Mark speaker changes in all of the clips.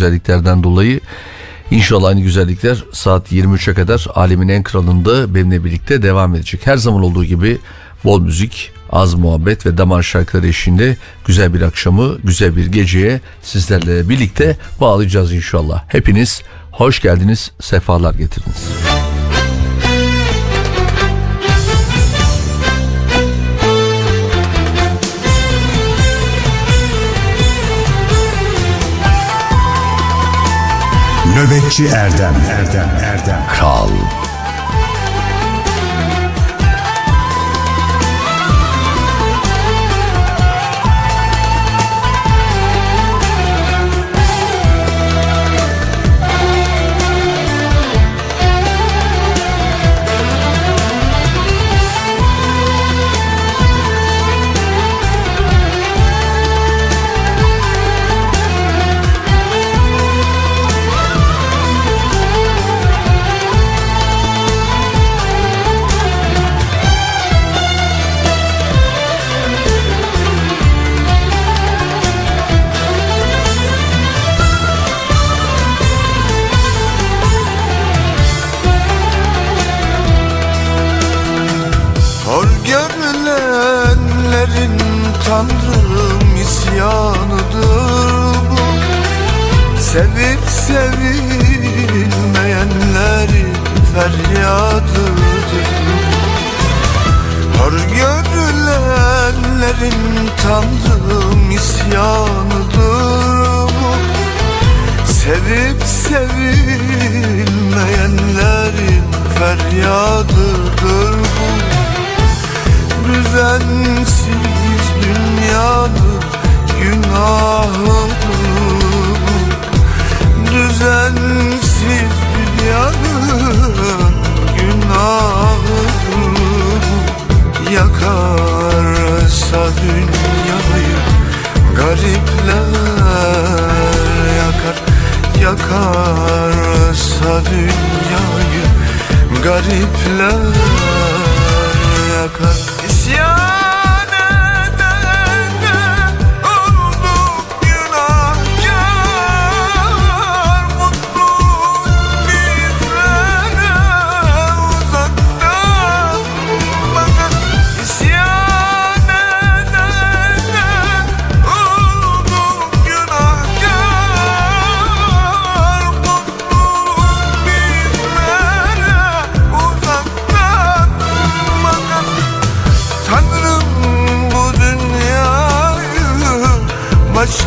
Speaker 1: güzelliklerden dolayı. İnşallah aynı güzellikler saat 23'e kadar alemin en kralında benimle birlikte devam edecek. Her zaman olduğu gibi bol müzik, az muhabbet ve damar şarkıları eşliğinde güzel bir akşamı, güzel bir geceye sizlerle birlikte bağlayacağız inşallah. Hepiniz hoş geldiniz, sefalar getirdiniz.
Speaker 2: Nöbetçi Erdem. Erdem Erdem.
Speaker 1: Kral
Speaker 3: Sevip sevilmeyenlerin feryadıdır Hor görülenlerin Tanrım isyanıdır bu. Sevip sevilmeyenlerin feryadıdır bu. Düzensiz dünyanın günahı Düzensiz dünyanın günahı Yakarsa dünyayı garipler yakar. Yakarsa dünyayı garipler yakar. İsyan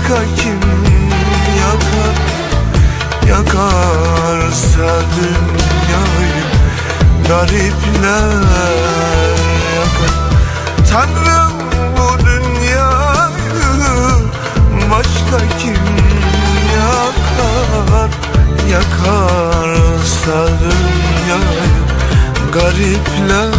Speaker 3: başka kim yakar Yakarsa dünyayı garipler. Yakar Tanrım bu dünyayı başka kim yakar? Yakarsa dünyayı garipler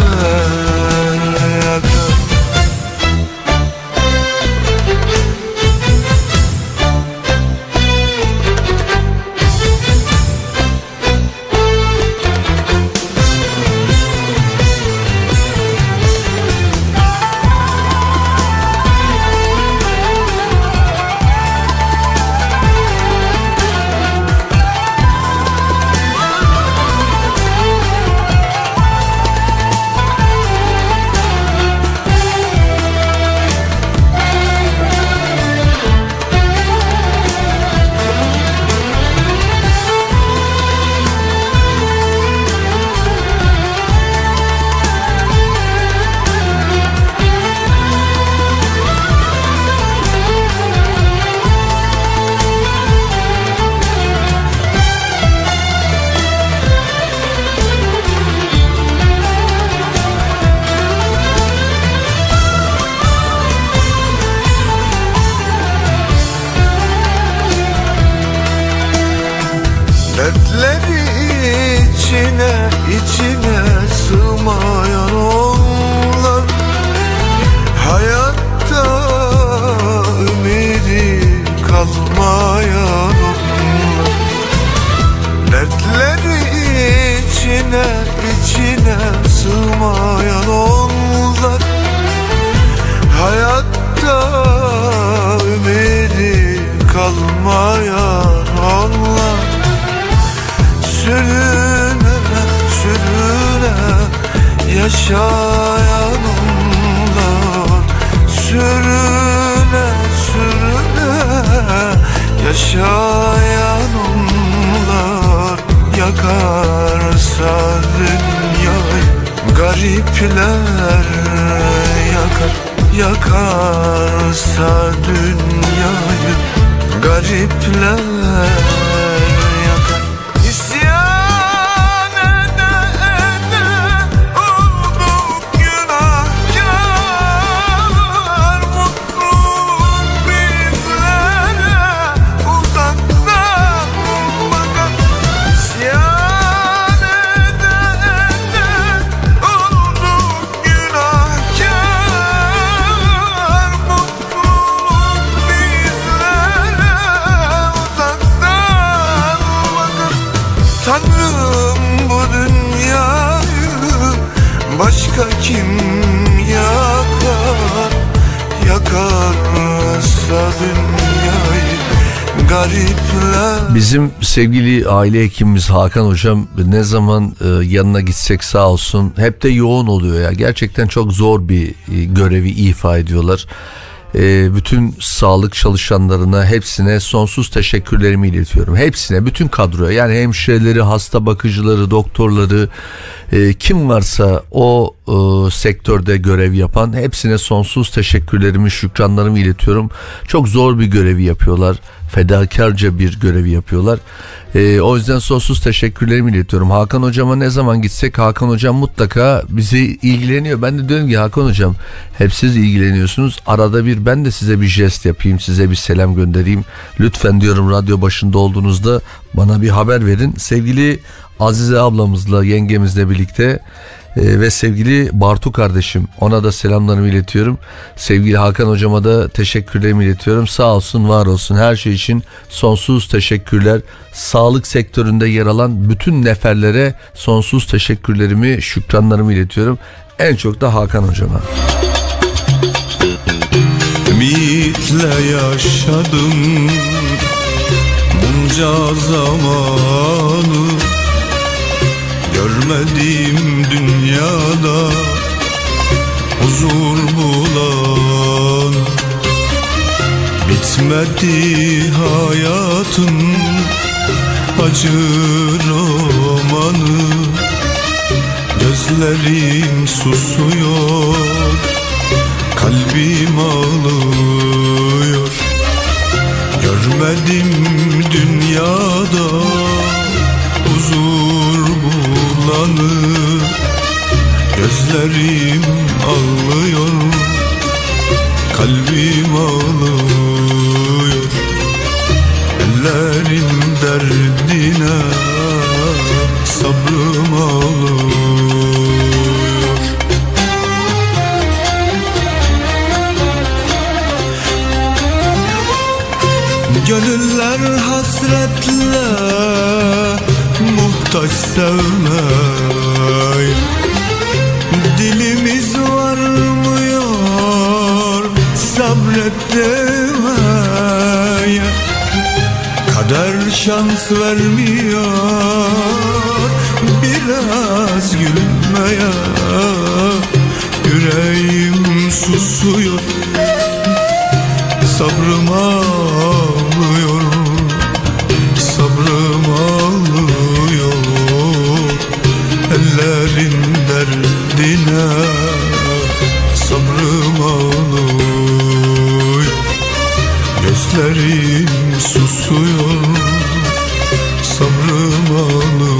Speaker 1: aile hekimimiz Hakan hocam ne zaman e, yanına gitsek sağ olsun hep de yoğun oluyor ya. Gerçekten çok zor bir e, görevi ifa ediyorlar. E, bütün sağlık çalışanlarına hepsine sonsuz teşekkürlerimi iletiyorum. Hepsine bütün kadroya yani hemşireleri, hasta bakıcıları, doktorları e, kim varsa o e, sektörde görev yapan hepsine sonsuz teşekkürlerimi, şükranlarımı iletiyorum. Çok zor bir görevi yapıyorlar fedakarca bir görevi yapıyorlar. E, o yüzden sonsuz teşekkürlerimi iletiyorum. Hakan hocama ne zaman gitsek Hakan hocam mutlaka bizi ilgileniyor. Ben de diyorum ki Hakan hocam hep siz ilgileniyorsunuz. Arada bir ben de size bir jest yapayım, size bir selam göndereyim. Lütfen diyorum radyo başında olduğunuzda bana bir haber verin. Sevgili Azize ablamızla yengemizle birlikte ee, ve sevgili Bartu kardeşim ona da selamlarımı iletiyorum. Sevgili Hakan hocama da teşekkürlerimi iletiyorum. Sağ olsun var olsun her şey için sonsuz teşekkürler. Sağlık sektöründe yer alan bütün neferlere sonsuz teşekkürlerimi şükranlarımı iletiyorum. En çok da Hakan hocama.
Speaker 3: Ümitle yaşadım bunca zamanı Görmedim dünyada huzur bulan. Bitmedi hayatın acı romanı. Gözlerim susuyor Kalbim ağlıyor. Görmedim dünyada huzur bulanır Gözlerim ağlıyor Kalbim ağlıyor. Ellerin derdine Sabrım ağlıyor. Gönüller hasretle muhtaç sevmey Dilimiz varmıyor sabret demeye. Kader şans vermiyor biraz gülmeye. Yüreğim susuyor sabrım Gözlerim susuyor Sabrım ağlıyor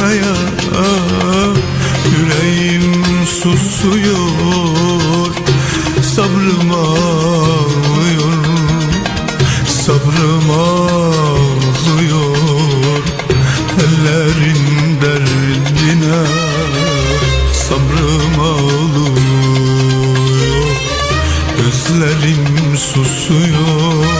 Speaker 4: gülmeye Yüreğim susuyor. Sabrım ağlıyor Sabrım ağlıyor. Ellerin derdine Sabrım ağlıyor. Gözlerim susuyor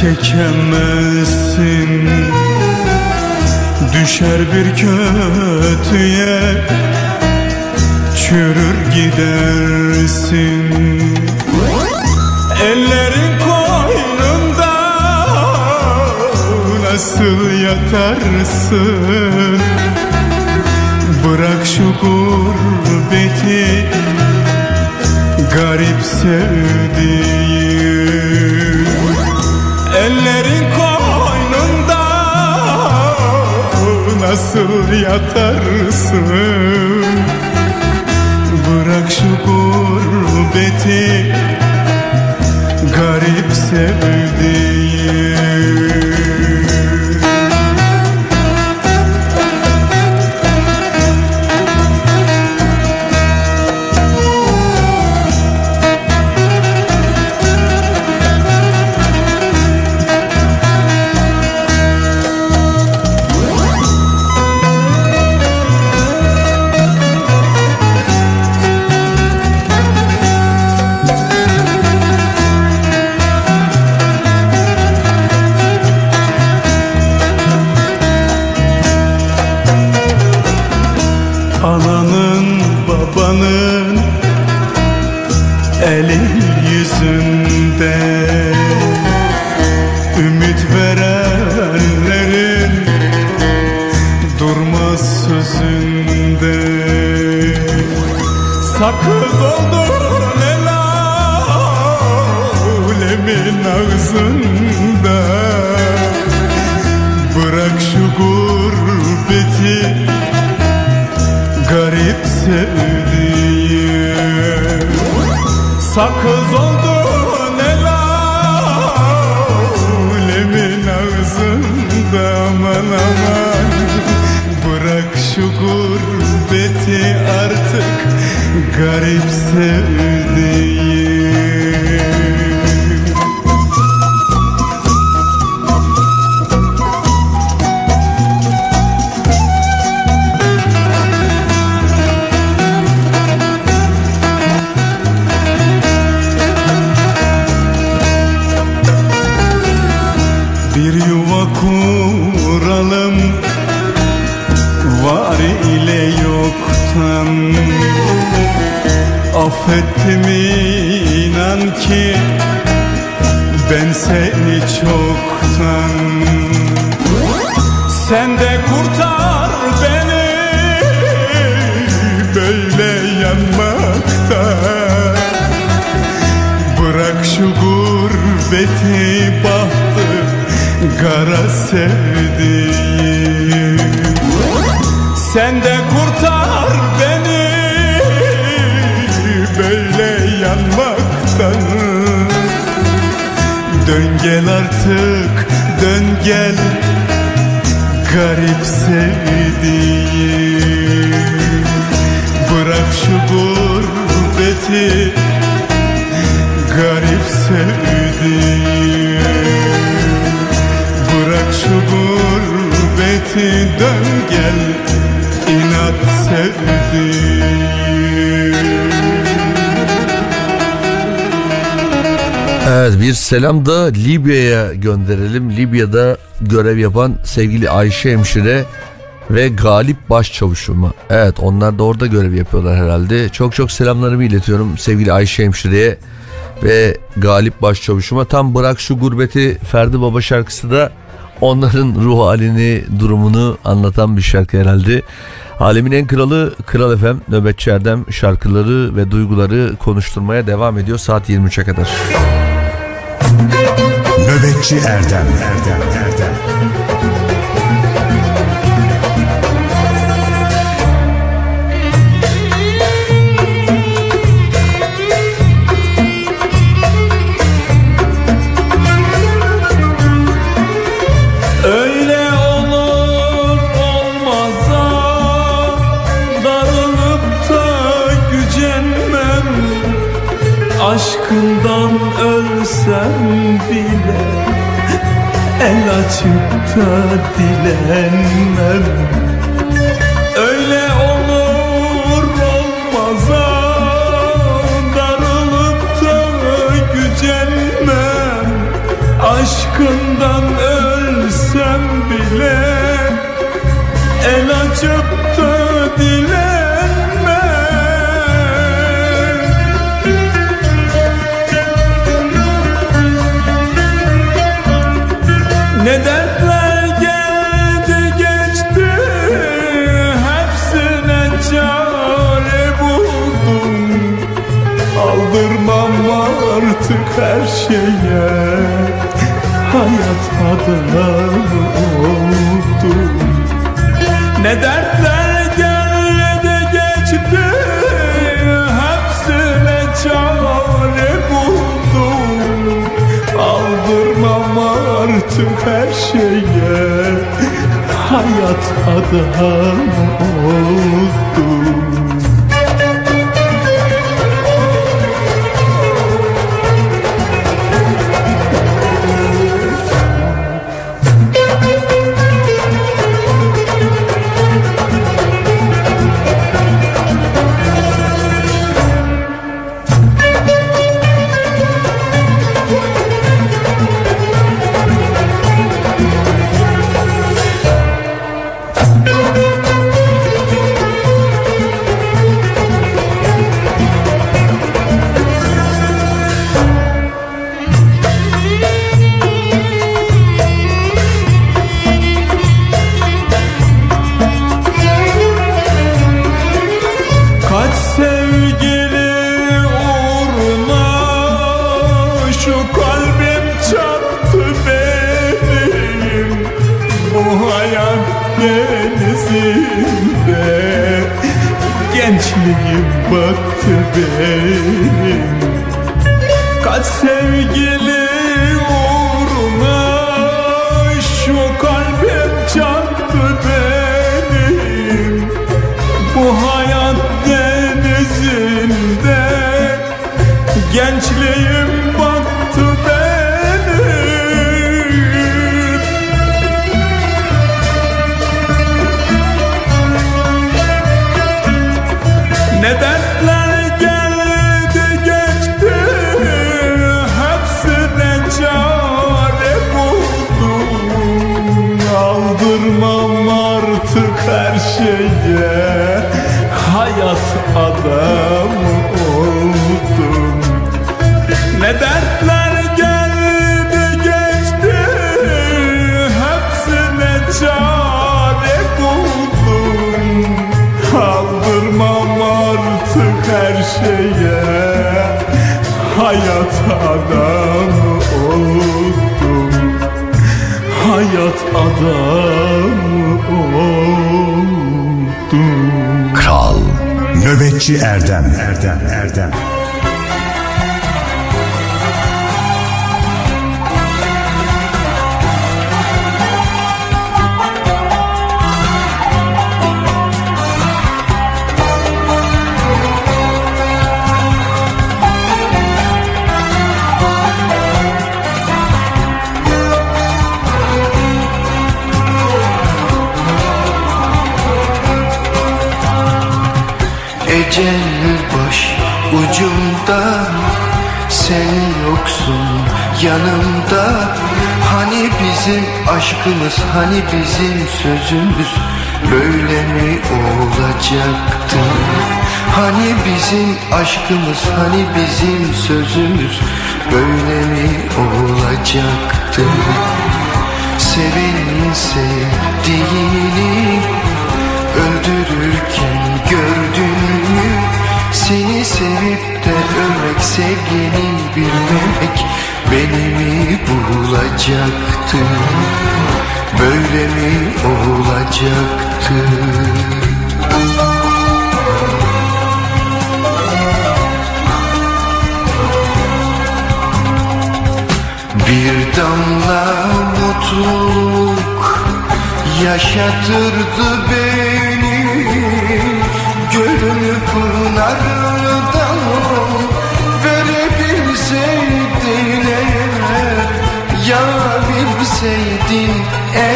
Speaker 4: Çekemezsin. Düşer bir kötüye çürür gidersin. Ellerin koynunda nasıl yatarsın? Bırak şu gurbeti garip sevdiğim Ellerin koynunda nasıl yatarsın? Bırak şu gurbeti garip sevdiğim
Speaker 1: selam da Libya'ya gönderelim. Libya'da görev yapan sevgili Ayşe hemşire ve Galip Başçavuşuma. Evet onlar da orada görev yapıyorlar herhalde. Çok çok selamlarımı iletiyorum sevgili Ayşe hemşireye ve Galip Başçavuşuma. Tam Bırak Şu Gurbeti Ferdi Baba şarkısı da onların ruh halini, durumunu anlatan bir şarkı herhalde. Alemin en kralı Kral FM Nöbetçi Erdem şarkıları ve duyguları konuşturmaya devam ediyor saat 23'e kadar.
Speaker 2: Nöbetçi Erdem. Erdem Erdem.
Speaker 4: Öyle olur olmaza Darılıp da Aşkından da dilenmem. Öyle olur olmaza Darılıp da gücenmem. Aşkından her şeye. Hayat adına oldum Ne dertler geldi geçti Hepsine çare buldum. Aldırmam artık her şeye. Hayat adına oldum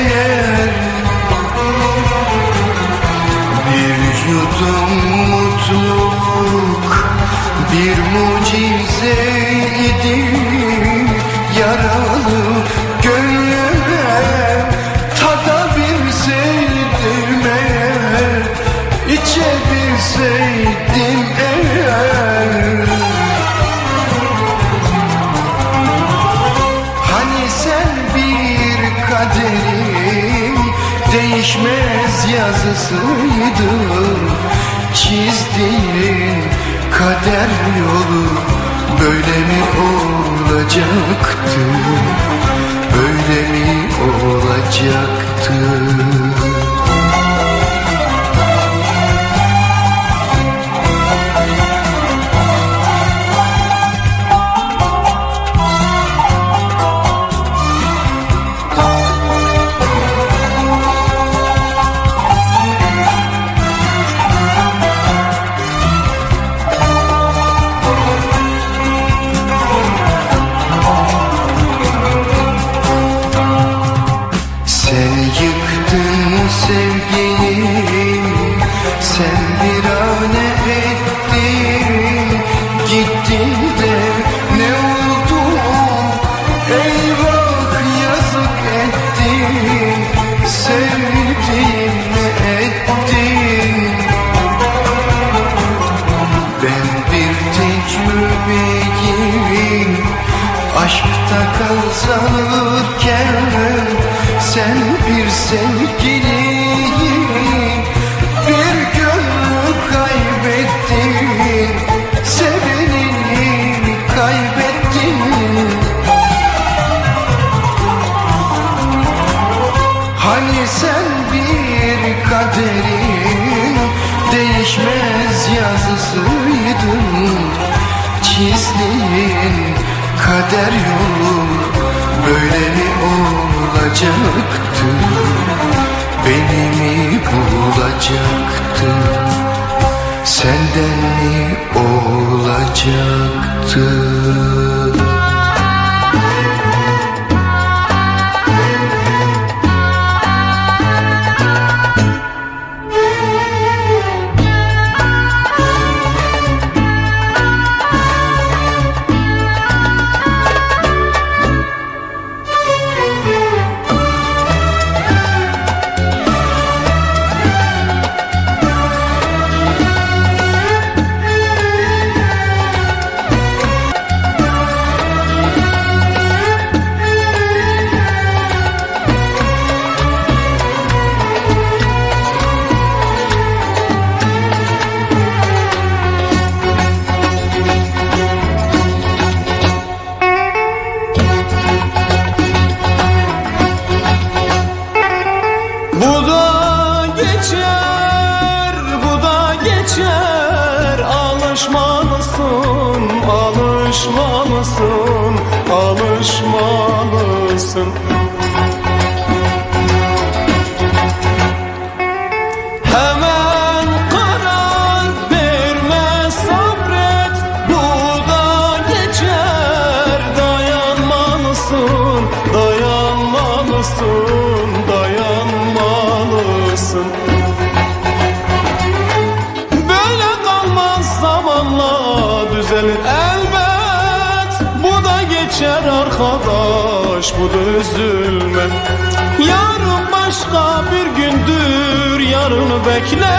Speaker 5: eğer Bir yudum mutluluk bir mucize mucizeydi Yaralı gönlüme tadabilseydim eğer içebilseydim. değişmez yazısıydım Çizdiğin kader yolu böyle mi olacaktı? Böyle mi olacaktı? bulacaktı Beni mi bulacaktı Senden mi olacaktı?
Speaker 4: Arkadaş bu da üzülme. Yarın başka bir gündür yarını bekle.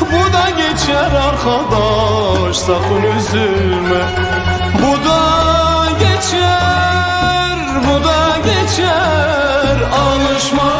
Speaker 4: Bu da geçer arkadaş sakın üzülme. Bu da geçer bu da geçer. Alışmalıyız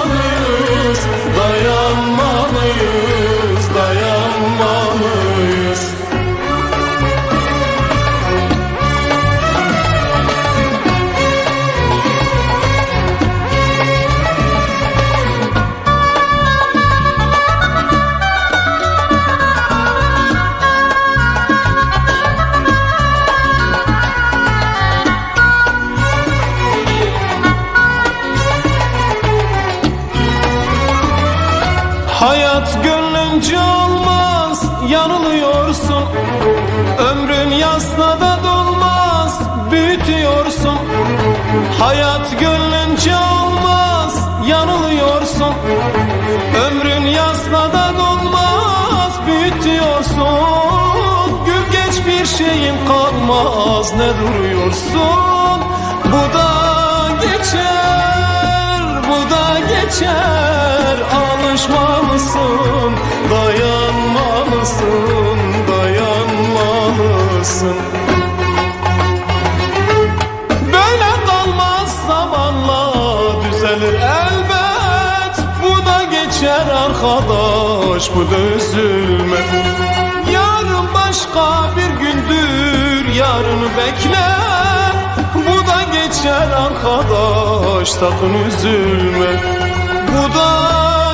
Speaker 4: kalmaz ne duruyorsun? Bu da geçer bu da geçer. Alışmalısın dayanmalısın dayanmalısın Böyle kalmaz zamanla düzelir elbet. Bu da geçer arkadaş bu da üzülme. Yarın başka bir gündür yarını bekle. Bu da geçer arkadaş sakın üzülme. Bu da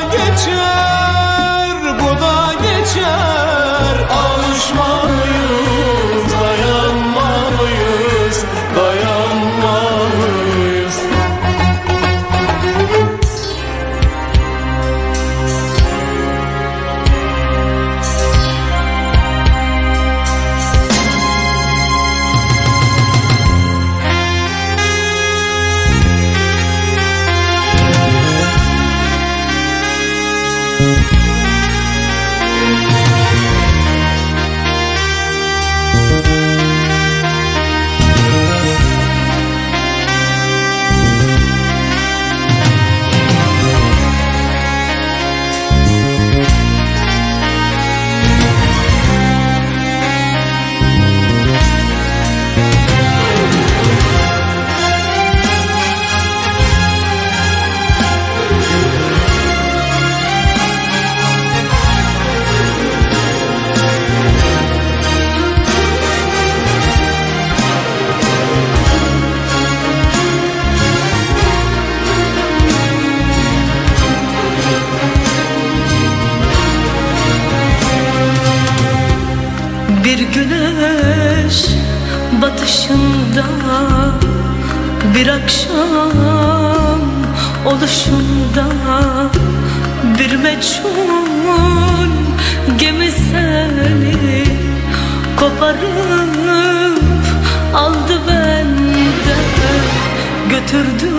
Speaker 6: Götürdü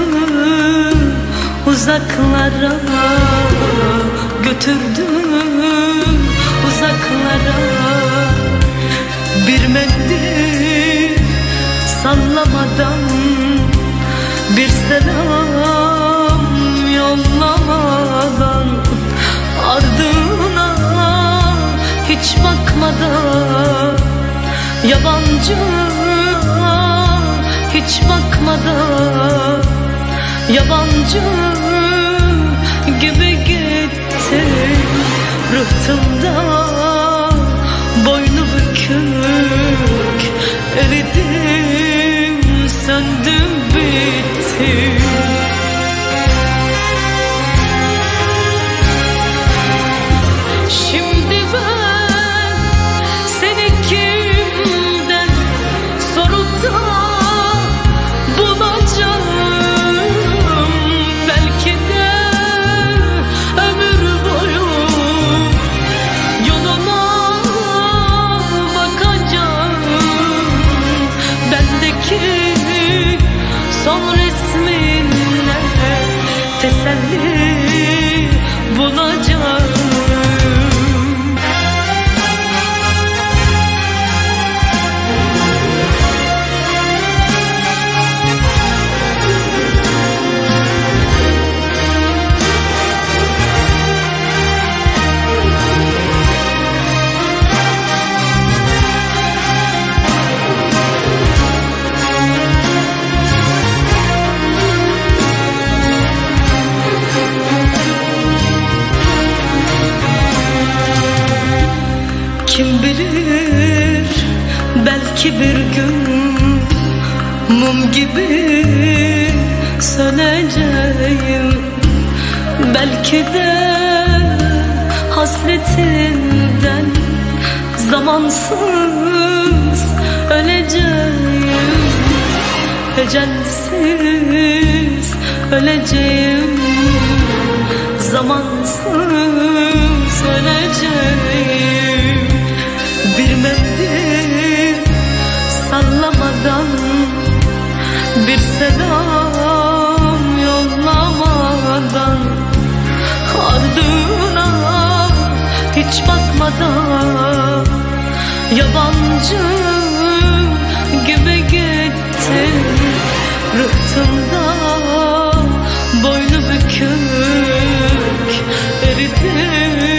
Speaker 6: uzaklara Götürdü uzaklara. Bir mendil sallamadan Bir selam yollamadan Ardına hiç bakmadan Yabancı hiç bakmadan Yabancı gibi gitti Rıhtımda boynu bükük Eridim söndüm bittim Belki bir gün mum gibi söneceğim. Belki de hasretinden zamansız öleceğim. Ecelsiz öleceğim. Zamansız öleceğim Bir selam yollamadan Ardına hiç bakmadan Yabancı gibi gittin Rıhtımda boynu bükük Eridim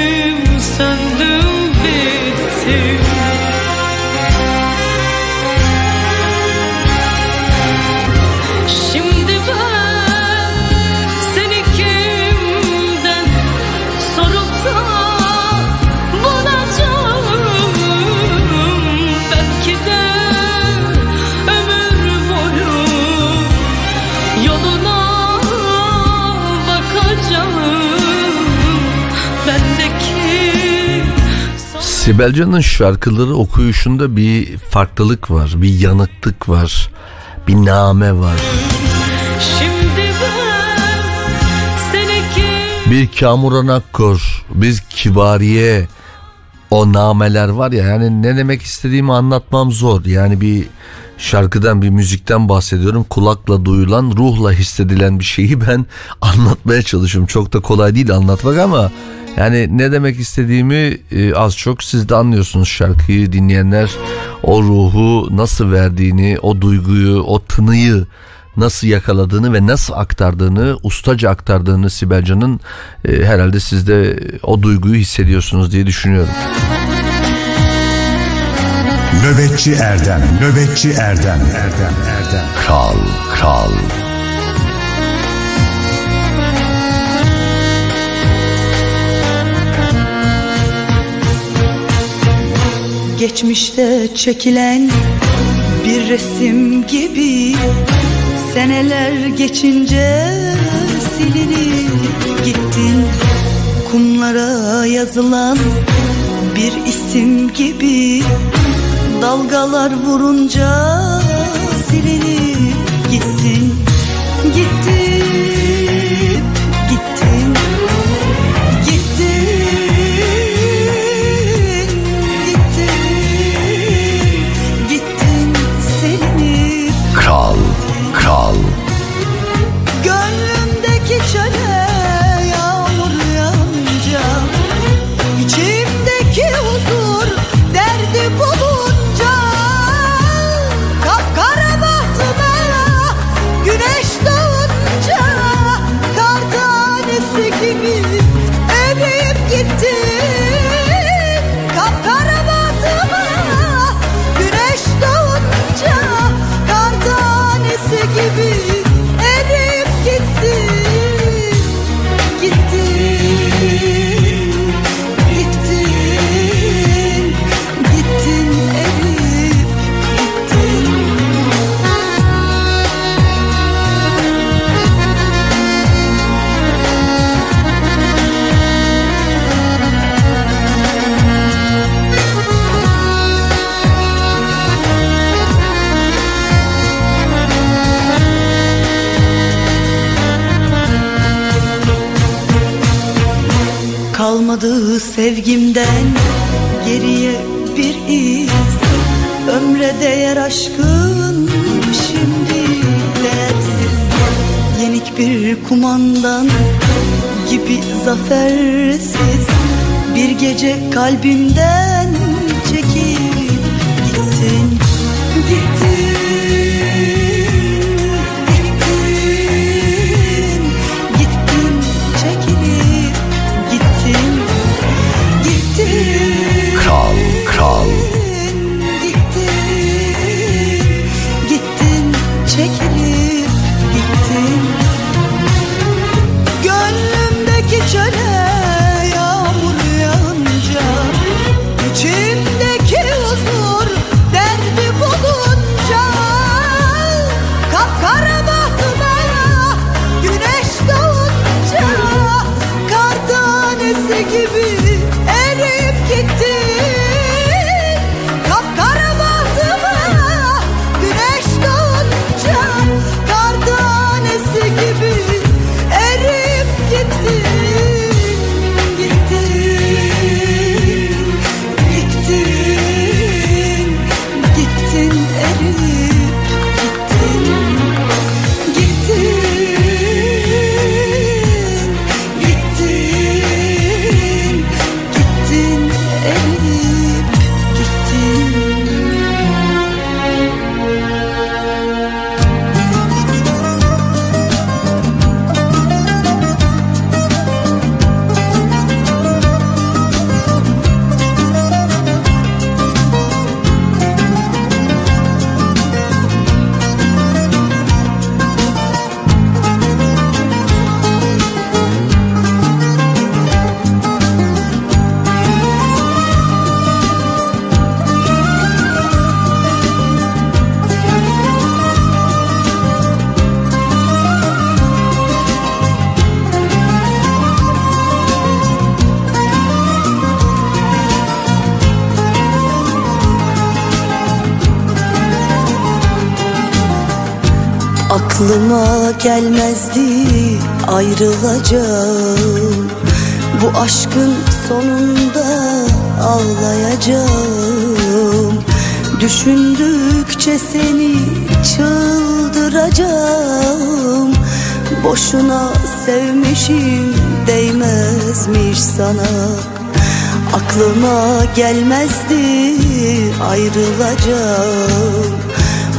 Speaker 1: Sibel Can'ın şarkıları okuyuşunda bir farklılık var, bir yanıklık var, bir name var.
Speaker 6: şimdi ben
Speaker 1: Bir Kamuran Akkor, bir Kibariye o nameler var ya yani ne demek istediğimi anlatmam zor. Yani bir şarkıdan bir müzikten bahsediyorum. Kulakla duyulan, ruhla hissedilen bir şeyi ben anlatmaya çalışıyorum. Çok da kolay değil anlatmak ama yani ne demek istediğimi e, az çok siz de anlıyorsunuz şarkıyı dinleyenler o ruhu nasıl verdiğini, o duyguyu, o tınıyı nasıl yakaladığını ve nasıl aktardığını, ustaca aktardığını Sibel Can'ın e, herhalde siz de o duyguyu hissediyorsunuz diye düşünüyorum.
Speaker 2: Nöbetçi Erdem, Nöbetçi Erdem, Erdem, Erdem.
Speaker 1: Kral, kral.
Speaker 7: Geçmişte çekilen bir resim gibi Seneler geçince silinip gittin. Kumlara yazılan bir isim gibi Dalgalar vurunca silinip gittin. Gittin,
Speaker 1: kral.
Speaker 7: Kalmadı sevgimden. Geriye bir iz Ömre değer aşkın şimdi değersiz Yenik bir kumandan gibi zafersiz. Bir gece kalbimden gelmezdi ayrılacağım. Bu aşkın sonunda ağlayacağım. Düşündükçe seni çıldıracağım. Boşuna sevmişim değmezmiş sana. Aklıma gelmezdi ayrılacağım.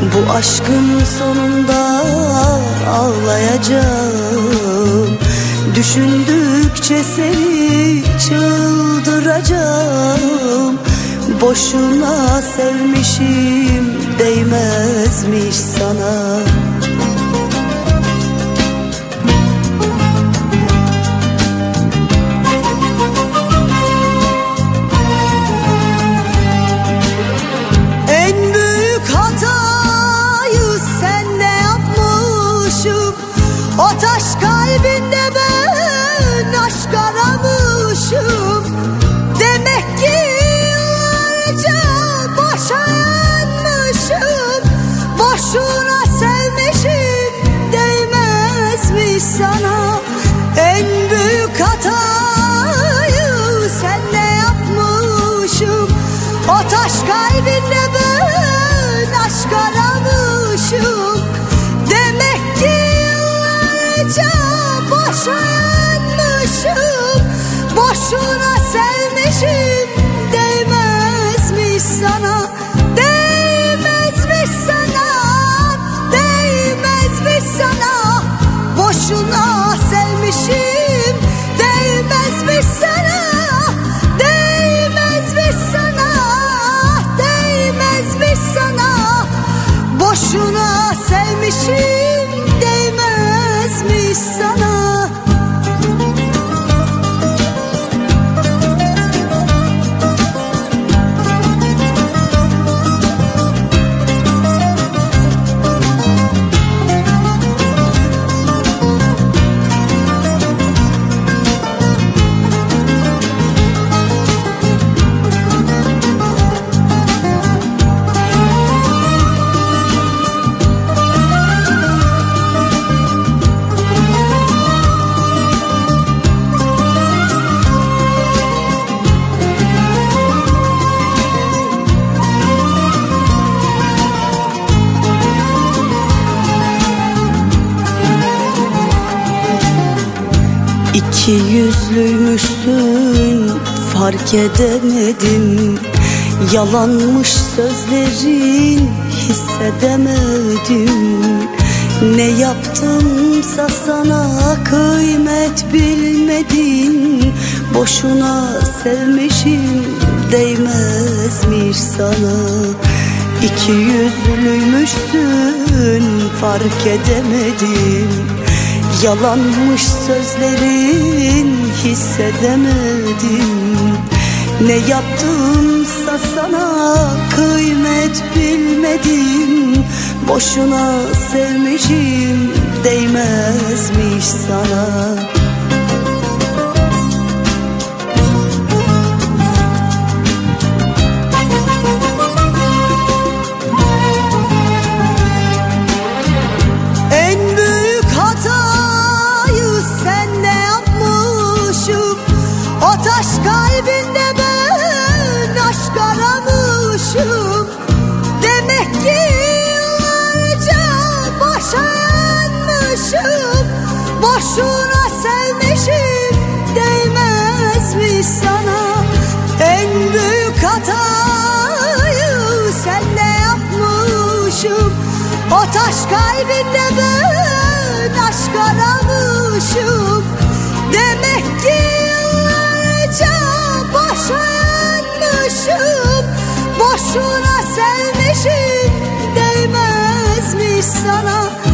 Speaker 7: Bu aşkın sonunda ağlayacağım. Düşündükçe seni çıldıracağım. Boşuna sevmişim değmezmiş sana taş kalbinde ben aşk aramışım Demek ki yıllarca boşa yanmışım. Boşuna sevmişim değmezmiş sana. Değmezmiş sana Değmezmiş sana. Boşuna sevmişim Değmezmiş İki yüzlüymüşsün fark edemedim. Yalanmış sözlerin hissedemedim. Ne yaptımsa sana kıymet bilmedin. Boşuna sevmişim değmezmiş sana. İki yüzlüymüşsün fark edemedim Yalanmış sözlerin hissedemedim. Ne yaptımsa sana kıymet bilmedim. Boşuna sevmişim değmezmiş sana kalbinde ben aşk aramışım. Demek ki yıllarca boşa yanmışım Boşuna sevmişim değmezmiş sana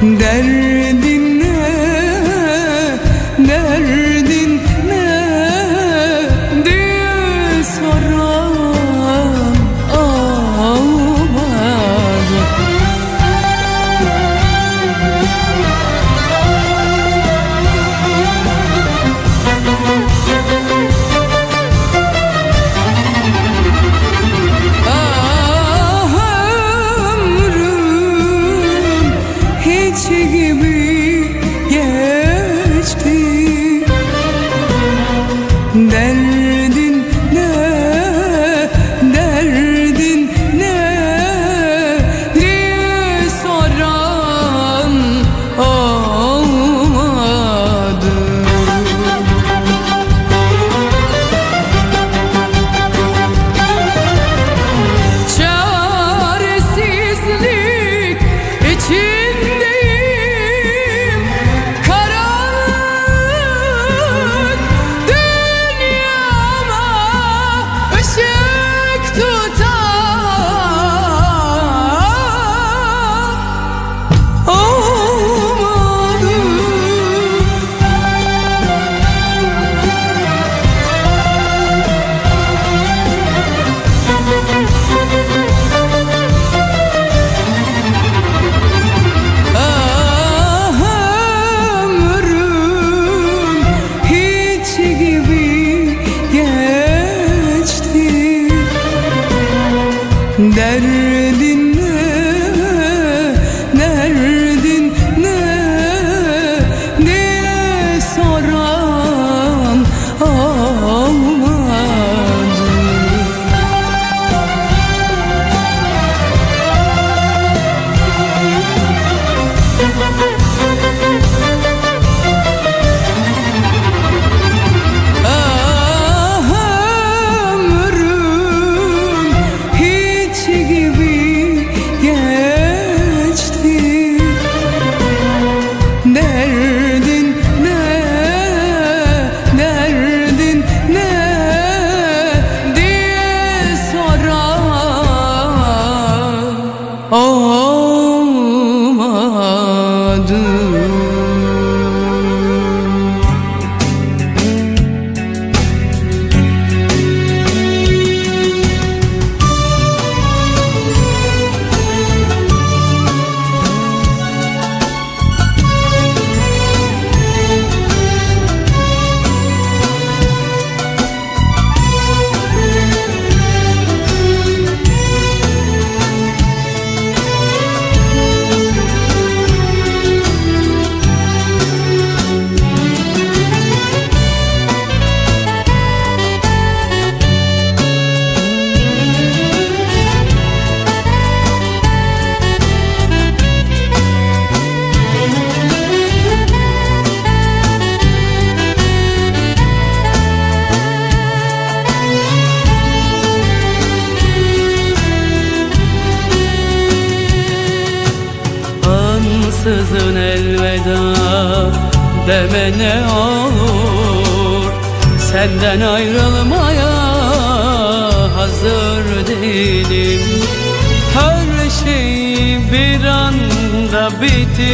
Speaker 8: der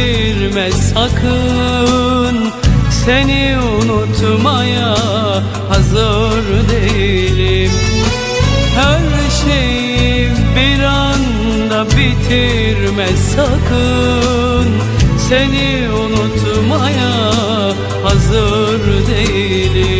Speaker 8: getirme sakın. Seni unutmaya hazır değilim. Her şeyi bir anda bitirme sakın. Seni unutmaya hazır değilim.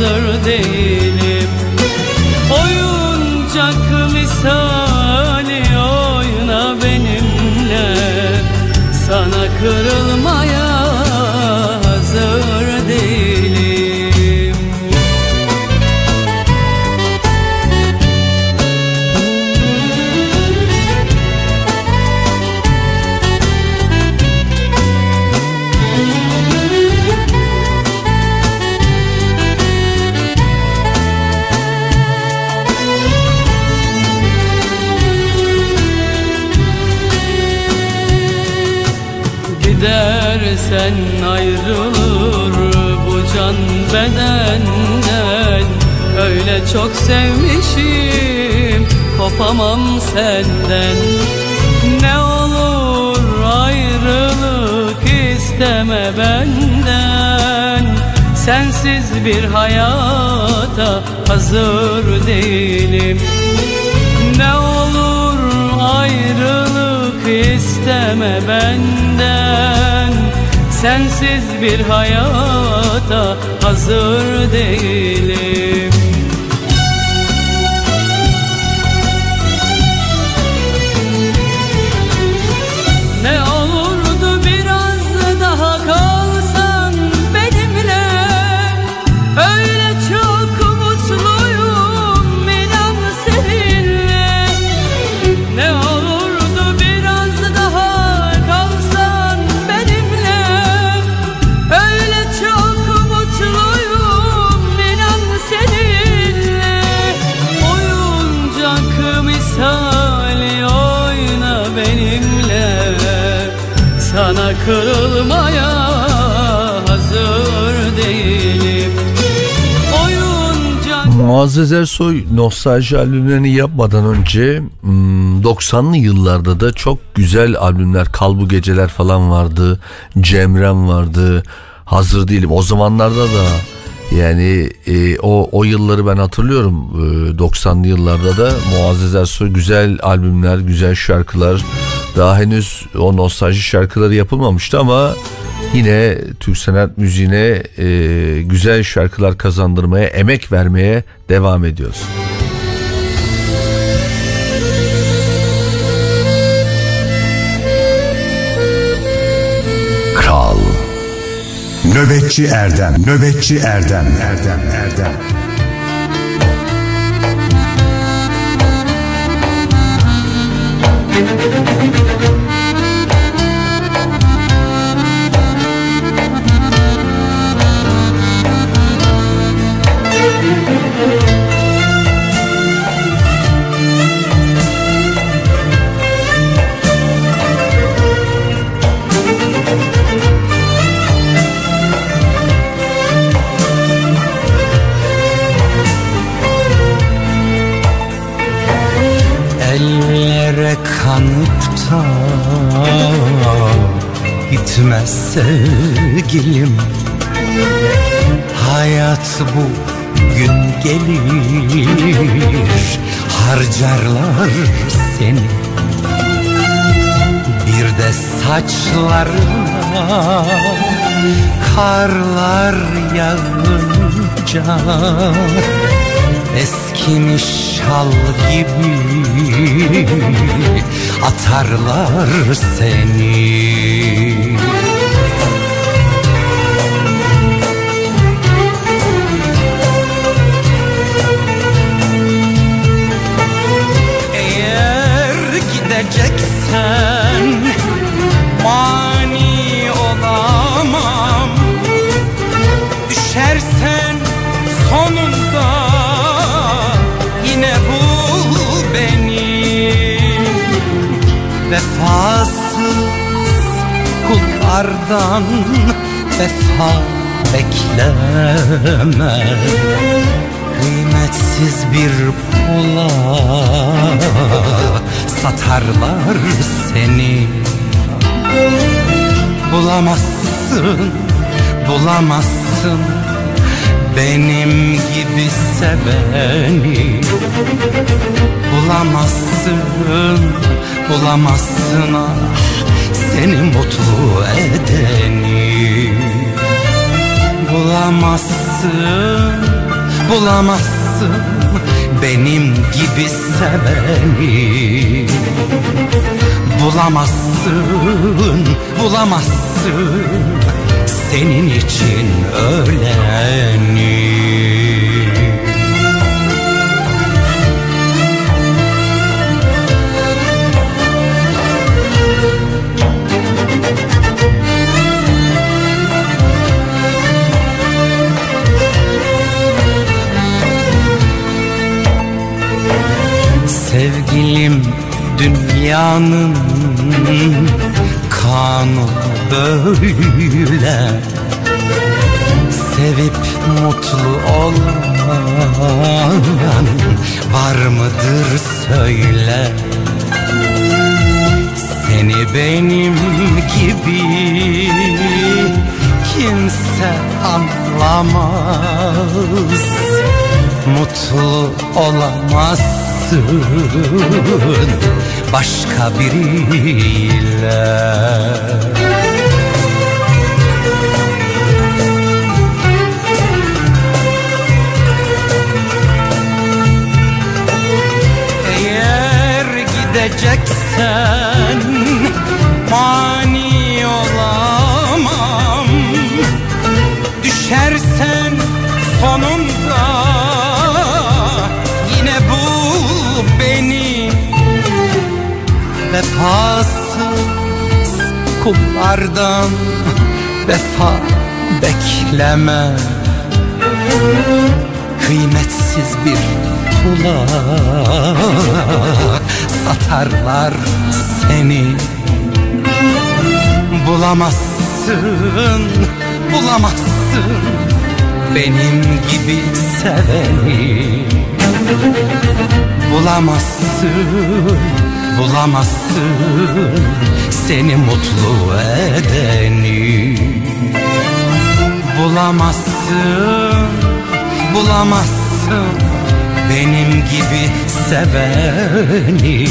Speaker 8: Hazır değilim. Oyuncak misali oyna benimle. Sana kırılmaya Öyle çok sevmişim kopamam senden. Ne olur ayrılık isteme benden. Sensiz bir hayata hazır değilim. Ne olur ayrılık isteme benden. Sensiz bir hayata hazır değilim kırılmaya hazır değilim
Speaker 1: Muazzez Ersoy nostalji albümlerini yapmadan önce hmm, 90'lı yıllarda da çok güzel albümler Kalbu Geceler falan vardı. Cemrem vardı. Hazır değilim. O zamanlarda da yani e, o o yılları ben hatırlıyorum. E, 90'lı yıllarda da Muazzez Ersoy güzel albümler, güzel şarkılar. Daha henüz o nostalji şarkıları yapılmamıştı ama yine Türk sanat müziğine e, güzel şarkılar kazandırmaya, emek vermeye devam ediyoruz.
Speaker 2: Kral. Nöbetçi Erdem. Nöbetçi Erdem. Erdem Erdem
Speaker 9: Ellere kanıp da gitmez sevgilim. Hayat bu gün gelir harcarlar seni. Bir de saçlarına karlar yağınca Eskimiş şal gibi atarlar seni. Eğer gideceksen mani olamam. Düşersen sonunda Vefasız kullardan vefa bekleme. Kıymetsiz bir pula satarlar seni. Bulamazsın, bulamazsın benim gibi seveni. Bulamazsın, bulamazsın ah Seni mutlu edeni Bulamazsın, bulamazsın Benim gibi seveni Bulamazsın, bulamazsın Senin için öleni Sevgilim dünyanın kanunu böyle. Sevip mutlu olmayan var mıdır söyle. Seni benim gibi kimse anlamaz. Mutlu olamazsın başka biriyle. Eğer gideceksen mani olamam. Düşersen sonunda Vefasız kullardan vefa bekleme. Kıymetsiz bir kula satarlar seni. Bulamazsın, bulamazsın benim gibi seveni. Bulamazsın, bulamazsın seni mutlu edeni Bulamazsın, bulamazsın benim gibi seveni.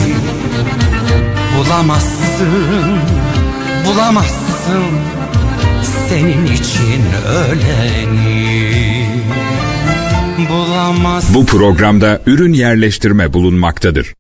Speaker 9: Bulamazsın, bulamazsın senin için öleni. Bulamazsın.
Speaker 10: Bu programda ürün yerleştirme bulunmaktadır.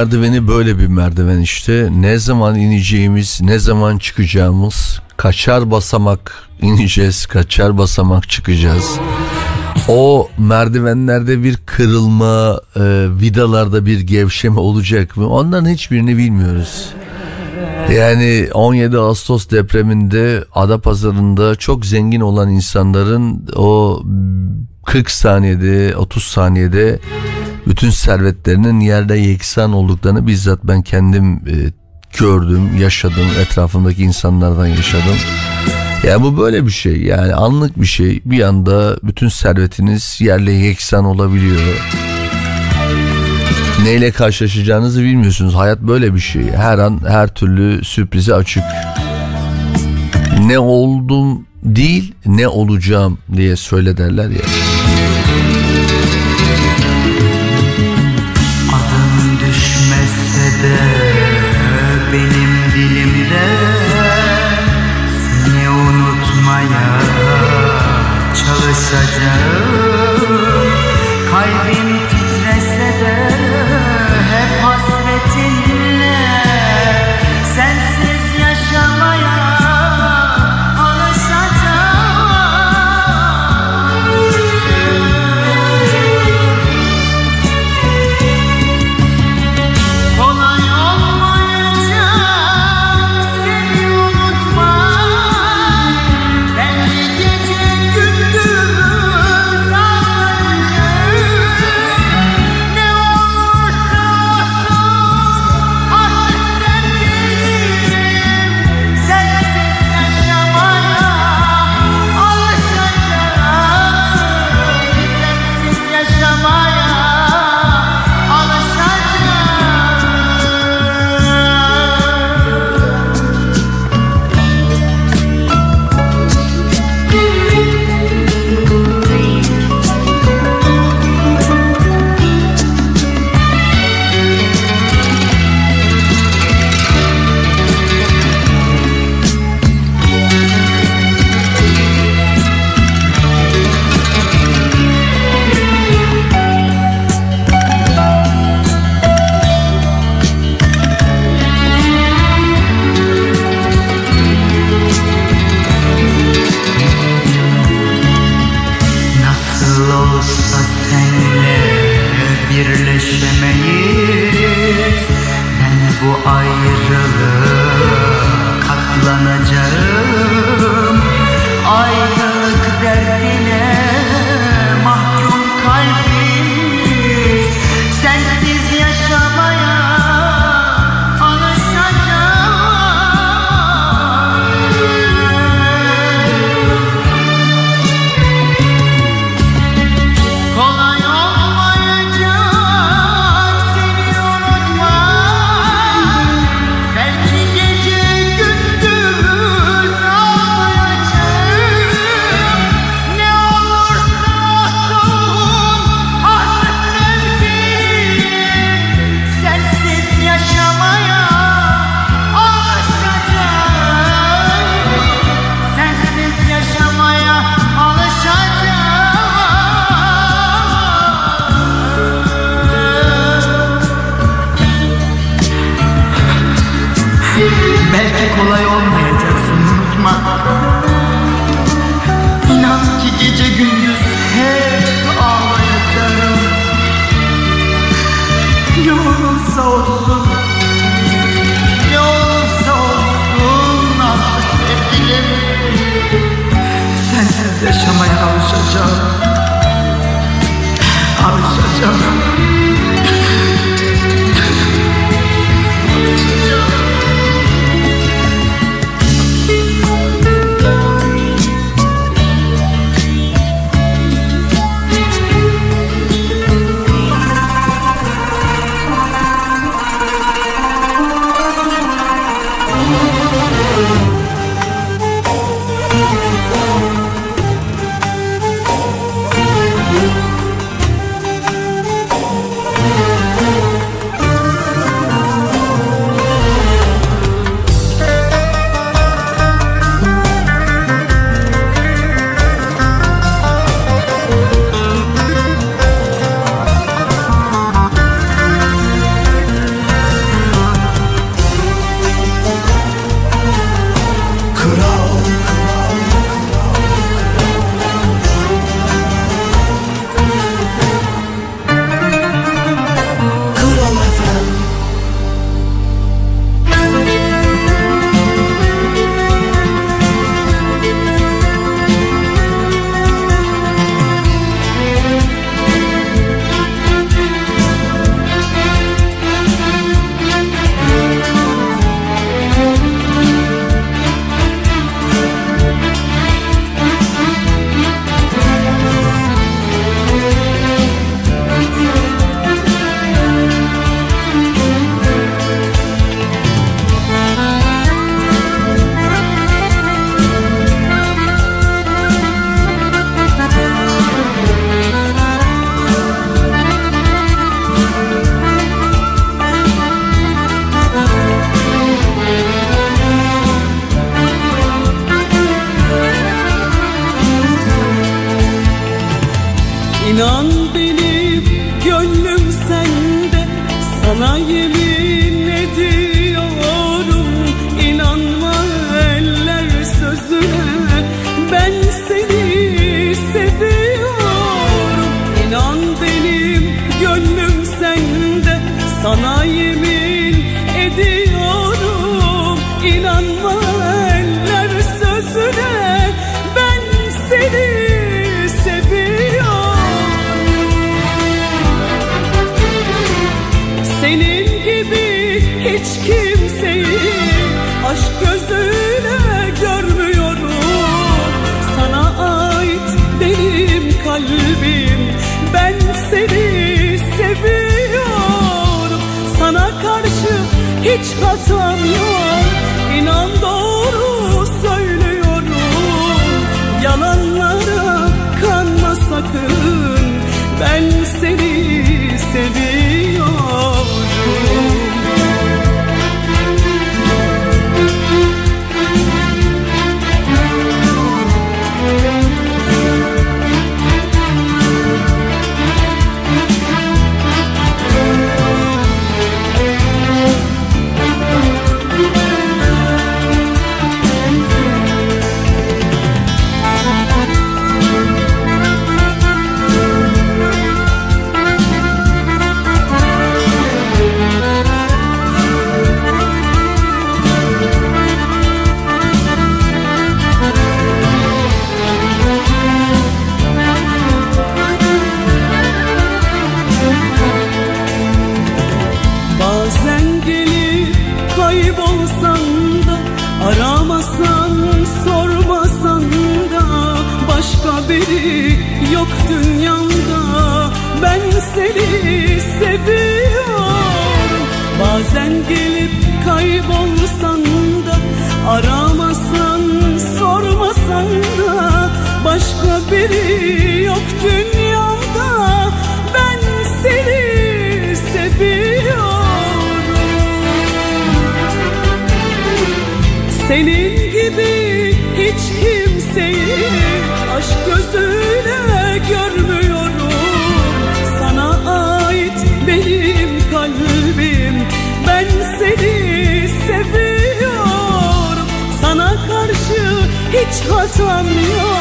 Speaker 11: Merdiveni
Speaker 1: böyle bir merdiven işte. Ne zaman ineceğimiz, ne zaman çıkacağımız, kaçar basamak ineceğiz, kaçar basamak çıkacağız. O merdivenlerde bir kırılma, e, vidalarda bir gevşeme olacak mı? Onların hiçbirini bilmiyoruz. Yani 17 Ağustos depreminde Adapazarı'nda çok zengin olan insanların o 40 saniyede 30 saniyede bütün servetlerinin yerde yeksan olduklarını bizzat ben kendim e, gördüm, yaşadım, etrafımdaki insanlardan yaşadım. Ya bu böyle bir şey yani anlık bir şey bir anda bütün servetiniz yerle yeksan olabiliyor. Neyle karşılaşacağınızı bilmiyorsunuz. Hayat böyle bir şey. Her an her türlü sürprize açık. Ne oldum değil ne olacağım diye söyle derler ya.
Speaker 10: Adın
Speaker 8: Biri yok dünyamda. Ben seni seviyorum. Senin gibi hiç kimseyi aşk gözüyle görmüyorum. Sana ait benim kalbim. Ben seni seviyorum. Sana karşı hiç hatam yok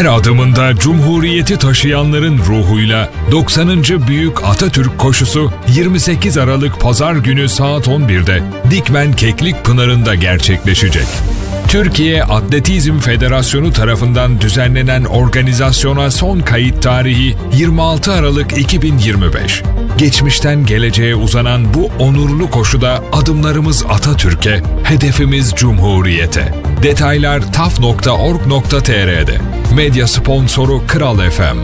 Speaker 12: Her adımında Cumhuriyeti taşıyanların ruhuyla 90. Büyük Atatürk koşusu 28 Aralık Pazar günü saat 11'de Dikmen Keklik Pınarı'nda gerçekleşecek. Türkiye Atletizm Federasyonu tarafından düzenlenen organizasyona son kayıt tarihi 26 Aralık 2025. Geçmişten geleceğe uzanan bu onurlu koşuda adımlarımız Atatürk'e, hedefimiz Cumhuriyete. Detaylar taf.org.tr'de. Medya sponsoru Kral FM.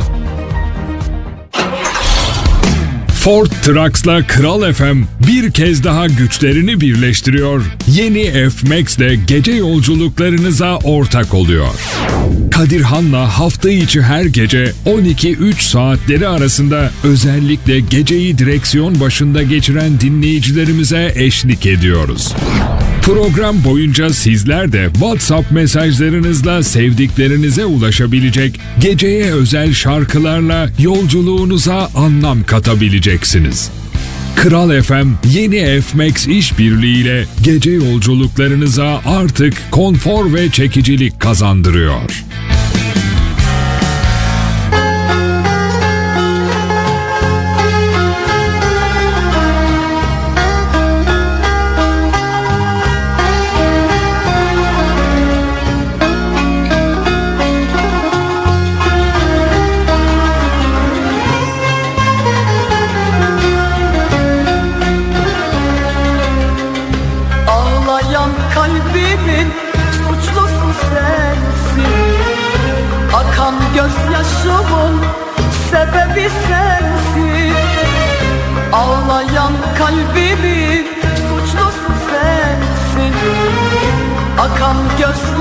Speaker 12: Ford Trucks'la Kral FM bir kez daha güçlerini birleştiriyor. Yeni F-Max ile gece yolculuklarınıza ortak oluyor. Kadirhan'la hafta içi her gece 12-3 saatleri arasında özellikle geceyi direksiyon başında geçiren dinleyicilerimize eşlik ediyoruz. Program boyunca sizler de WhatsApp mesajlarınızla sevdiklerinize ulaşabilecek, geceye özel şarkılarla yolculuğunuza anlam katabileceksiniz. Kral FM yeni F-Max işbirliğiyle gece yolculuklarınıza artık konfor ve çekicilik kazandırıyor.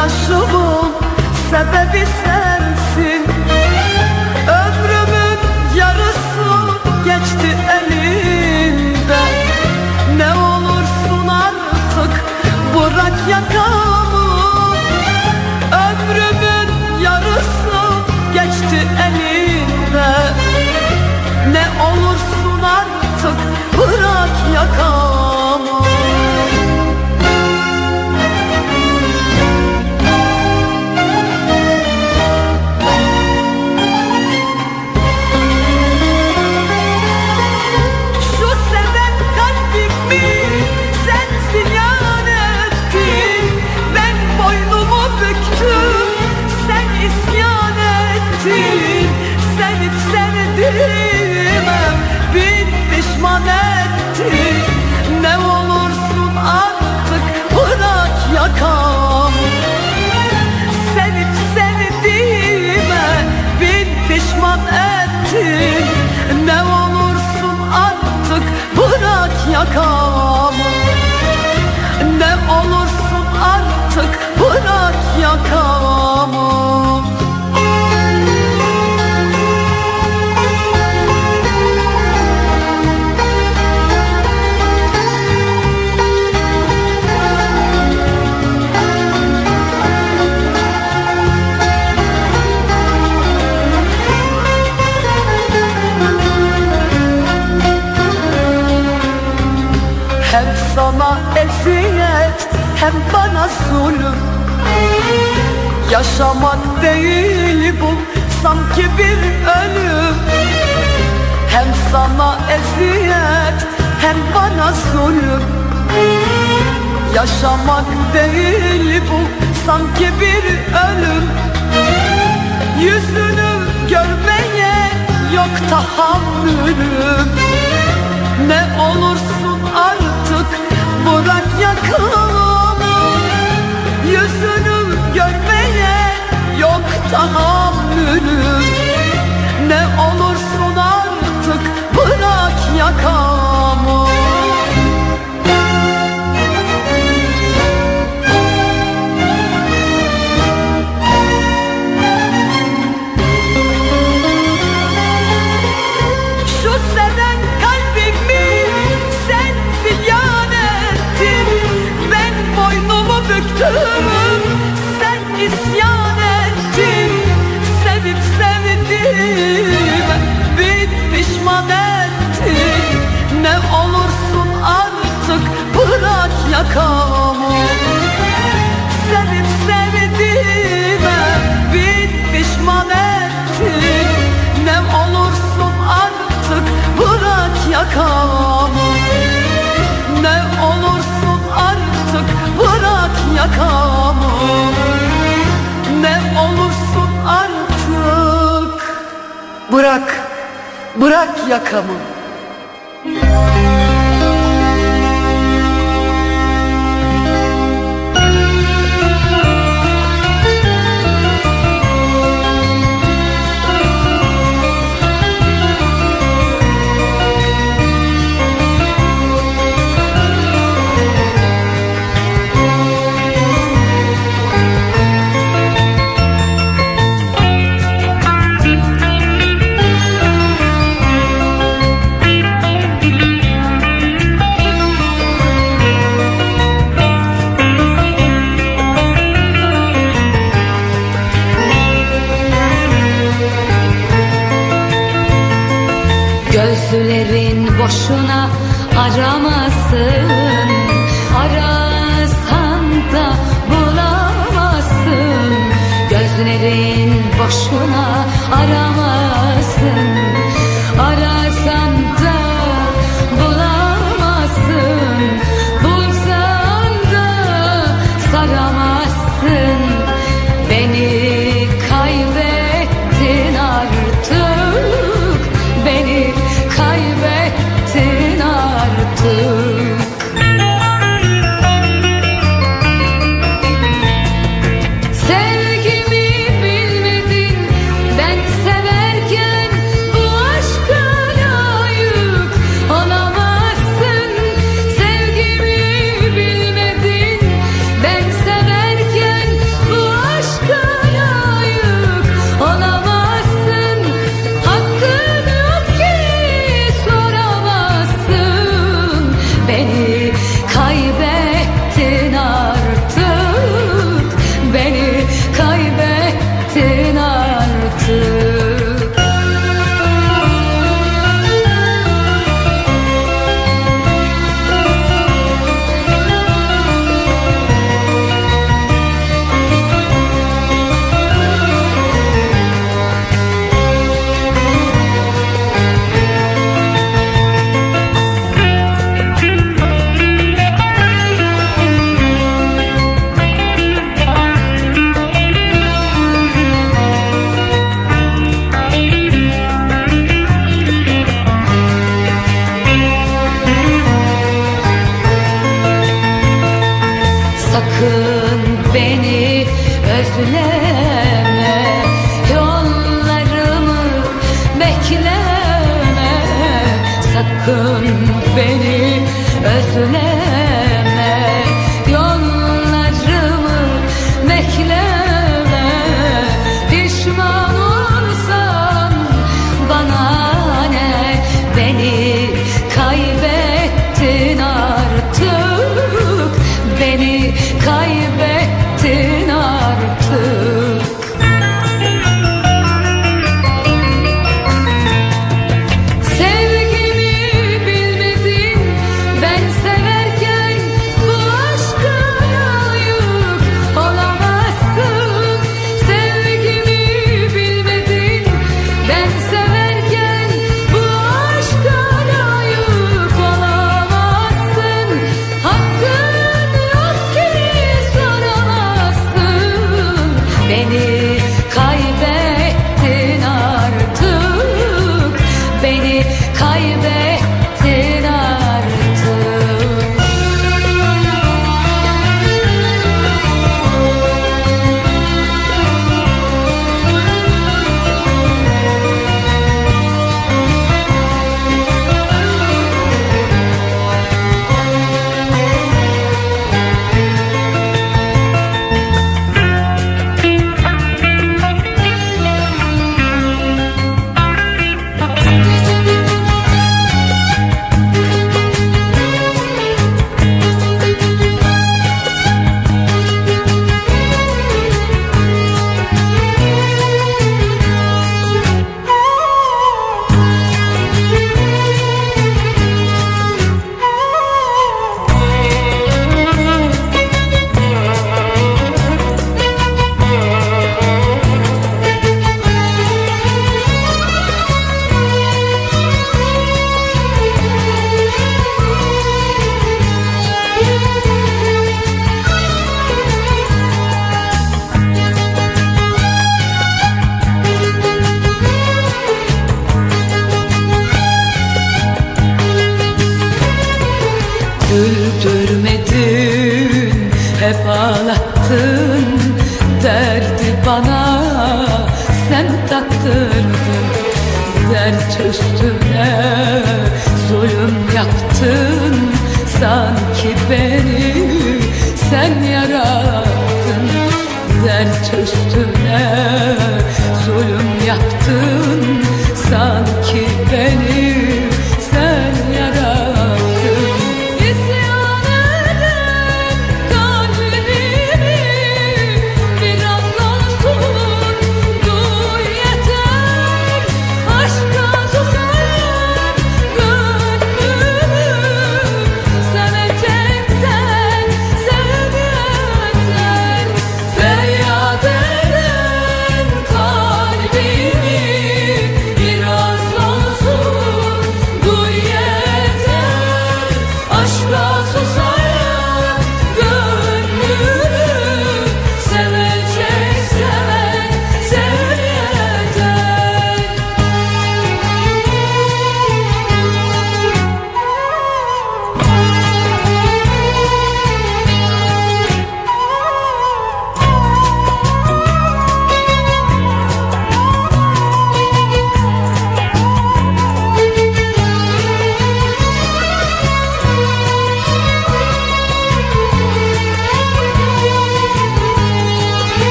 Speaker 13: Gözyaşımın sebebi sensin bırak hem bana zulüm. Yaşamak değil bu sanki bir ölüm. Hem sana eziyet hem bana zulüm. Yaşamak değil bu sanki bir ölüm. Yüzünü görmeye yok tahammülüm. Ne olursun artık bırak yakamı Yüzünü görmeye yok tahammülüm. Ne olursun artık bırak yakamı yakamı Ne olursun artık bırak yakamı. Ne olursun artık bırak bırak yakamı
Speaker 6: aramasın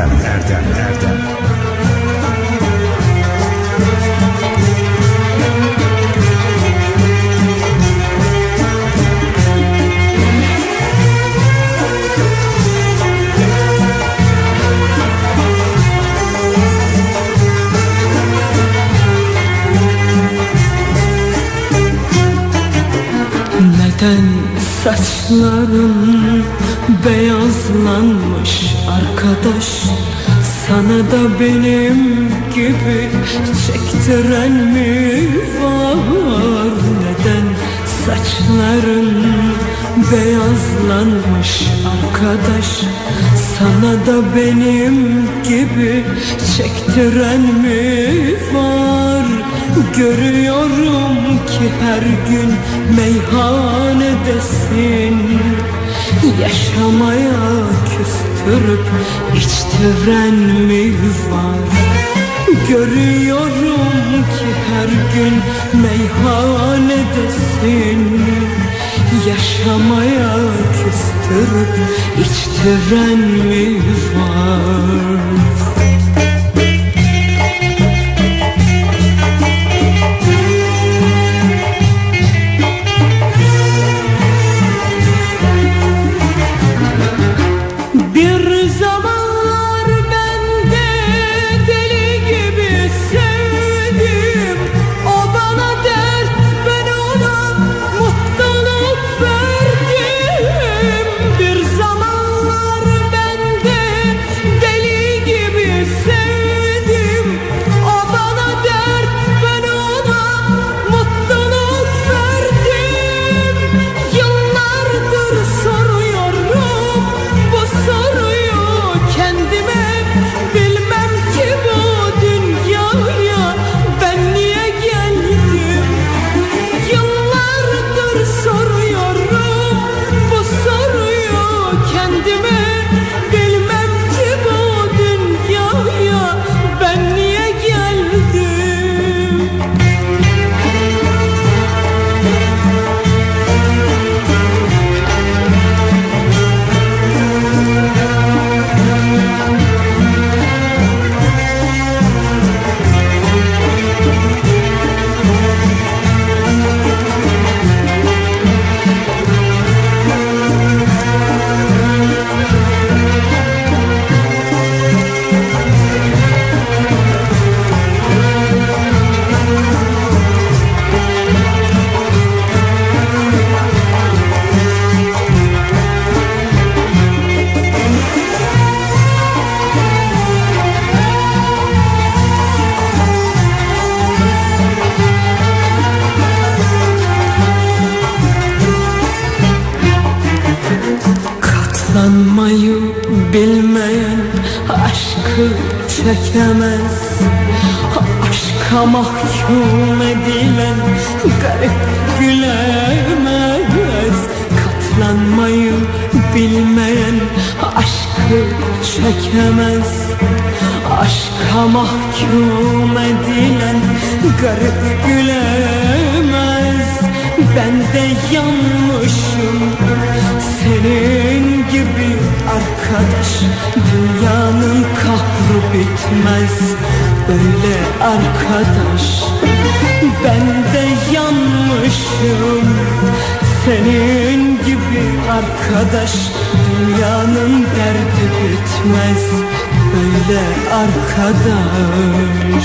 Speaker 2: Erdem Erdem Erdem. Neden
Speaker 13: saçların beyazlanmış arkadaş Sana da benim gibi çektiren mi var? Neden saçların beyazlanmış arkadaş Sana da benim gibi çektiren mi var? Görüyorum ki her gün meyhanedesin Yaşamaya küstürüp içtiren mi var? Görüyorum ki her gün meyhanedesin. Yaşamaya küstürüp içtiren mi var bitmez. Böyle arkadaş Ben de yanmışım. Senin gibi arkadaş Dünyanın derdi bitmez. Böyle arkadaş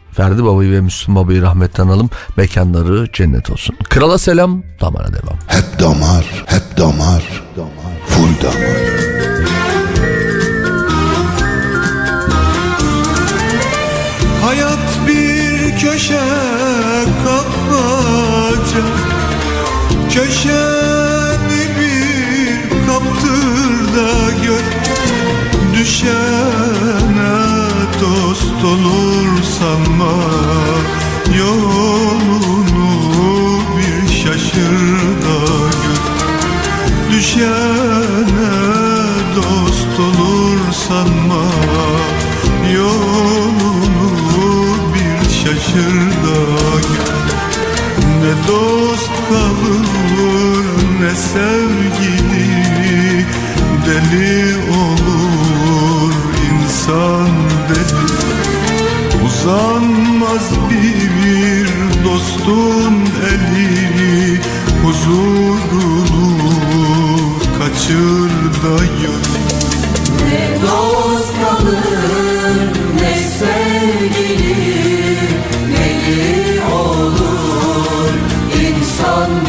Speaker 1: Ferdi babayı ve Müslüm babayı rahmetten analım. Mekanları cennet olsun. Krala selam, damara devam.
Speaker 14: Hep damar, hep damar, full damar.
Speaker 15: Hayat bir köşe kapmaca Köşeni bir kaptır da gör Düşene dost olur sanma Yolunu bir şaşır da gör. Düşene dost olur sanma Yolunu bir şaşır da gör. Ne dost kalır ne sevgili Deli olur insan Uzanmaz bir dostun eli Huzurunu kaçır da yut
Speaker 16: Ne dost kalır ne sevgili Deli olur. İnsan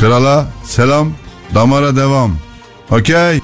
Speaker 3: Krala selam, damara devam. Okey.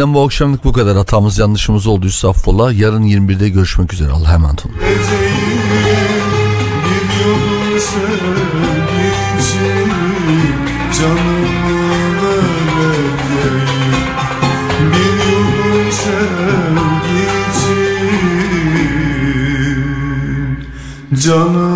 Speaker 1: Benden bu akşamlık bu kadar. Hatamız yanlışımız olduysa affola. Yarın 21'de görüşmek üzere. Allah'a emanet olun.
Speaker 15: Canım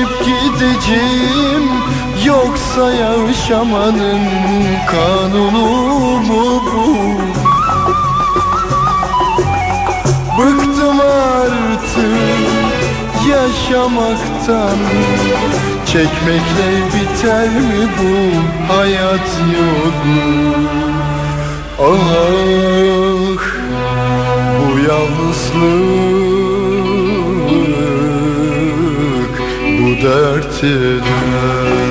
Speaker 15: Ölüp gideceğim Yoksa yaşamanın kanunu mu bu? Bıktım artık yaşamaktan Çekmekle biter mi bu hayat yolu? Ah bu yalnızlık dertine.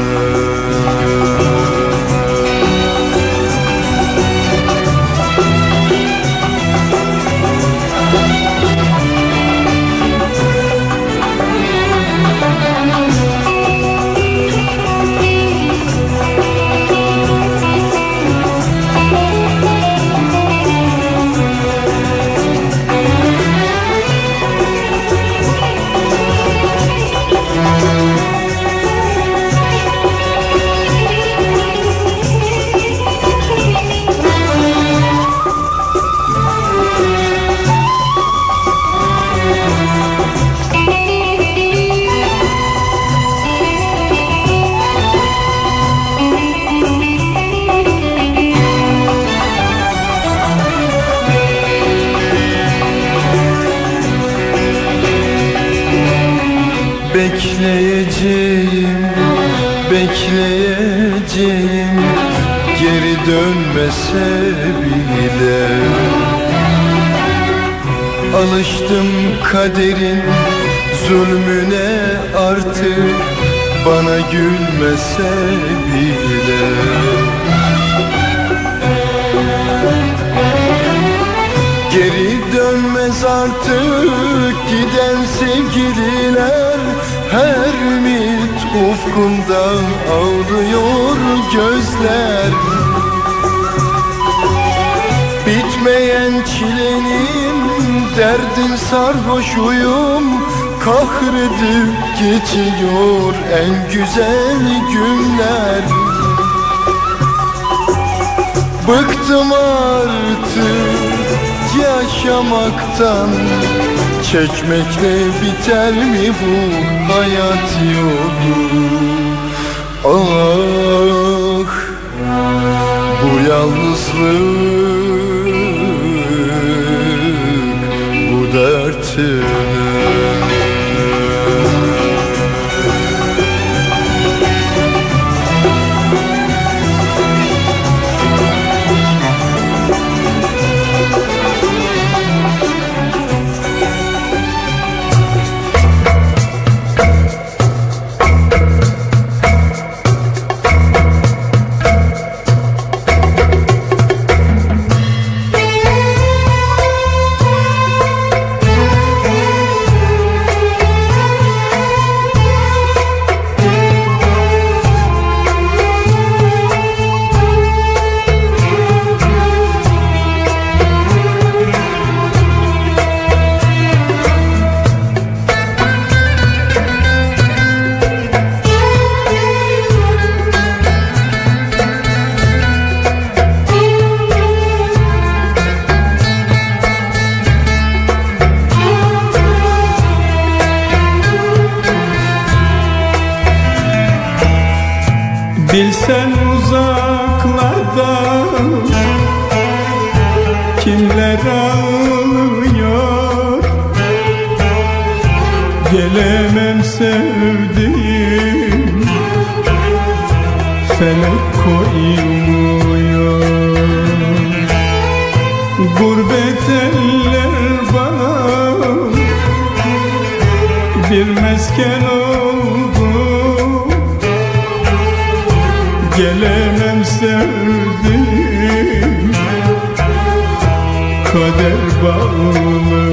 Speaker 15: Geçiyor en güzel günler. Bıktım artık yaşamaktan. Çekmekle biter mi bu hayat yolu? Ah bu yalnızlık
Speaker 4: Gurbet eller bana. Bir mesken oldu. Gelemem sevdiğim Kader bağlıyor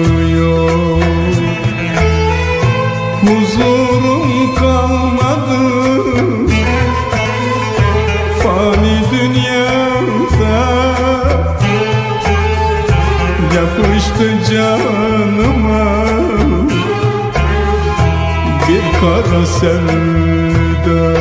Speaker 4: canıma. Bir kara sevda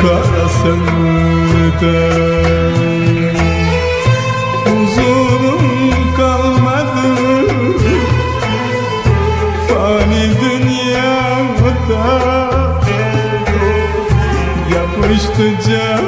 Speaker 4: bir kara sevda huzurum kalmadı. Fani dünyada. Yapıştı canıma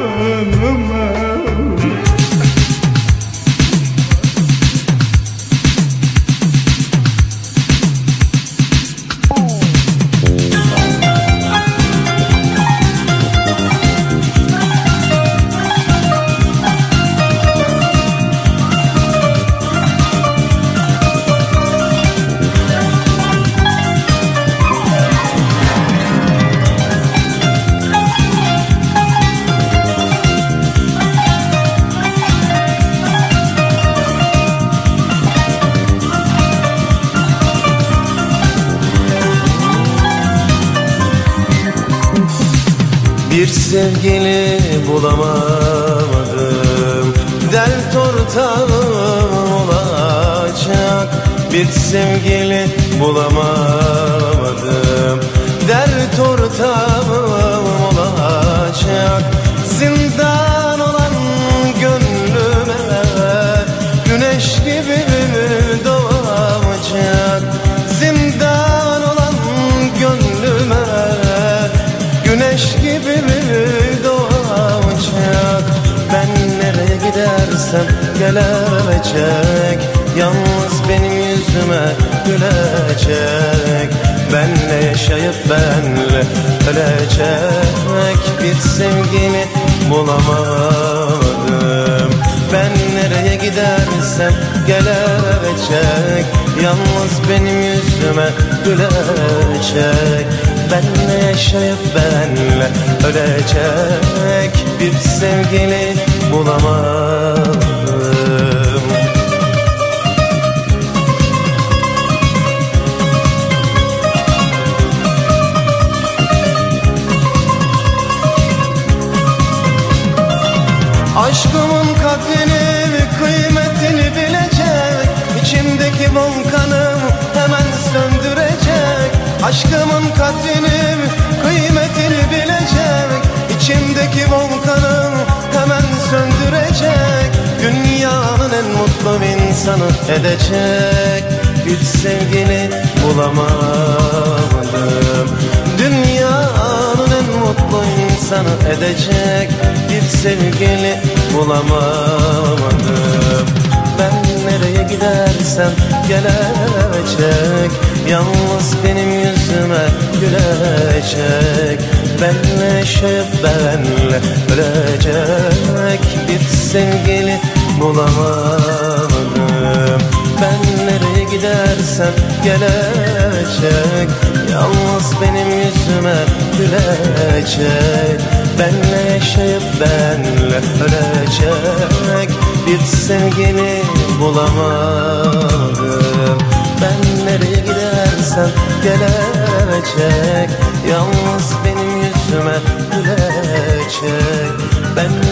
Speaker 17: sevgili bulamadım. Dert ortağım olacak Bir sevgili bulamadım. Dert ortağım olacak Zindan olan gönlüme Güneş gibi doğacak. Zindan olan gönlüme Güneş gibi gidersem gelecek Yalnız benim yüzüme gülecek. Benle yaşayıp benle ölecek. Bir sevgini bulamadım. Ben nereye gidersem gelecek. Yalnız benim yüzüme gülecek. Benle yaşayıp benle ölecek. Bir sevgili bulamadım. Aşkımın kadrini kıymetini bilecek. İçimdeki volkanım hemen söndürecek. Aşkımın kadrini mutlu insanı edecek. Bir sevgili bulamadım. Dünyanın en mutlu insanı edecek. Bir sevgili bulamadım. Ben nereye gidersem gelecek. Yalnız benim yüzüme gülecek. Benle yaşayıp benle ölecek. Bir sevgili bulamadım. Ben nereye gidersem gelecek Yalnız benim yüzüme gülecek. Benle yaşayıp benle ölecek. Bir sevgili bulamadım. Ben nereye gidersem gelecek Yalnız benim yüzüme gülecek. Benle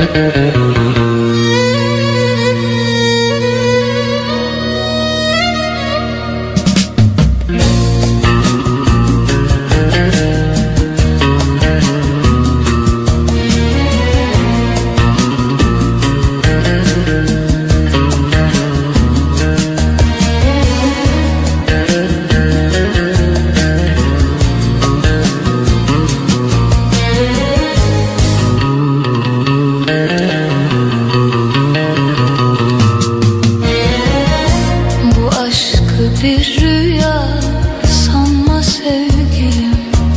Speaker 6: Bu